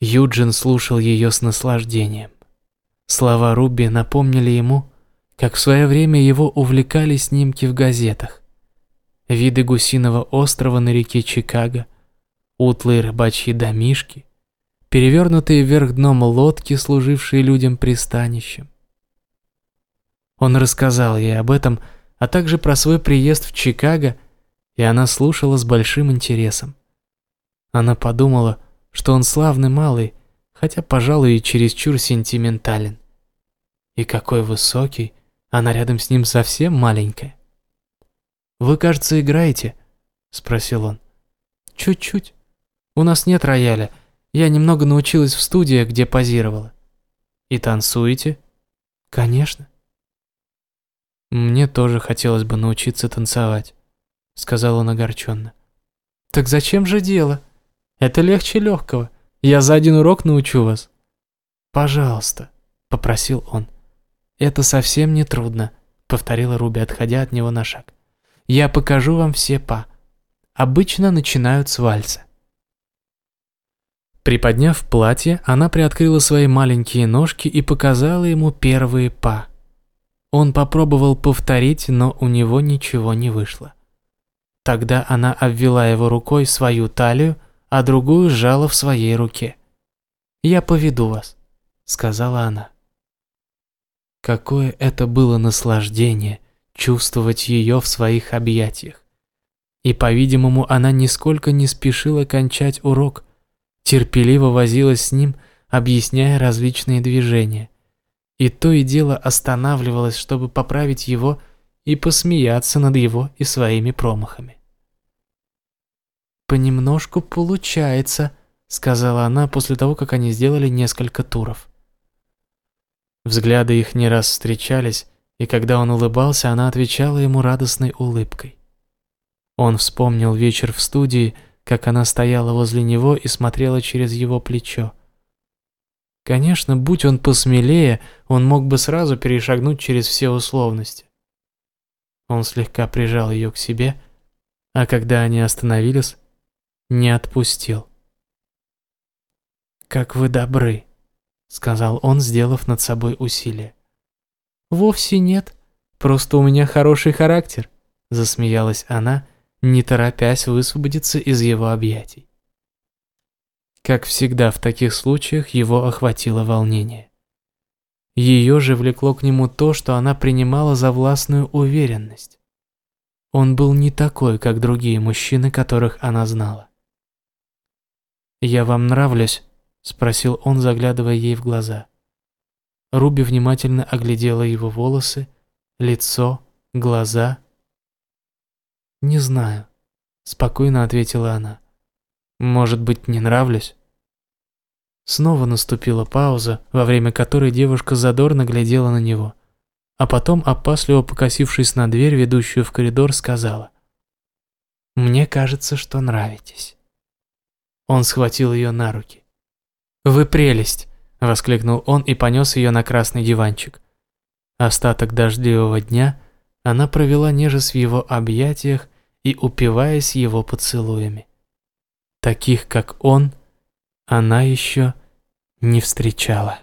Юджин слушал ее с наслаждением. Слова Руби напомнили ему, как в свое время его увлекали снимки в газетах. Виды гусиного острова на реке Чикаго, утлые рыбачьи домишки, перевернутые вверх дном лодки, служившие людям пристанищем. Он рассказал ей об этом, а также про свой приезд в Чикаго, и она слушала с большим интересом. Она подумала, что он славный малый, хотя, пожалуй, и чересчур сентиментален. И какой высокий, она рядом с ним совсем маленькая. «Вы, кажется, играете?» – спросил он. «Чуть-чуть. У нас нет рояля. Я немного научилась в студии, где позировала». «И танцуете?» «Конечно». «Мне тоже хотелось бы научиться танцевать», – сказал он огорченно. «Так зачем же дело? Это легче легкого. Я за один урок научу вас». «Пожалуйста», – попросил он. «Это совсем не трудно», — повторила Руби, отходя от него на шаг. «Я покажу вам все па. Обычно начинают с вальса». Приподняв платье, она приоткрыла свои маленькие ножки и показала ему первые па. Он попробовал повторить, но у него ничего не вышло. Тогда она обвела его рукой свою талию, а другую сжала в своей руке. «Я поведу вас», — сказала она. Какое это было наслаждение чувствовать ее в своих объятиях. И, по-видимому, она нисколько не спешила кончать урок, терпеливо возилась с ним, объясняя различные движения. И то и дело останавливалась, чтобы поправить его и посмеяться над его и своими промахами. «Понемножку получается», — сказала она после того, как они сделали несколько туров. Взгляды их не раз встречались, и когда он улыбался, она отвечала ему радостной улыбкой. Он вспомнил вечер в студии, как она стояла возле него и смотрела через его плечо. Конечно, будь он посмелее, он мог бы сразу перешагнуть через все условности. Он слегка прижал ее к себе, а когда они остановились, не отпустил. «Как вы добры!» — сказал он, сделав над собой усилие. «Вовсе нет, просто у меня хороший характер», — засмеялась она, не торопясь высвободиться из его объятий. Как всегда в таких случаях его охватило волнение. Ее же влекло к нему то, что она принимала за властную уверенность. Он был не такой, как другие мужчины, которых она знала. «Я вам нравлюсь?» спросил он, заглядывая ей в глаза. Руби внимательно оглядела его волосы, лицо, глаза. «Не знаю», — спокойно ответила она. «Может быть, не нравлюсь?» Снова наступила пауза, во время которой девушка задорно глядела на него, а потом, опасливо покосившись на дверь, ведущую в коридор, сказала. «Мне кажется, что нравитесь». Он схватил ее на руки. «Вы прелесть!» – воскликнул он и понес ее на красный диванчик. Остаток дождливого дня она провела нежесть в его объятиях и упиваясь его поцелуями. Таких, как он, она еще не встречала.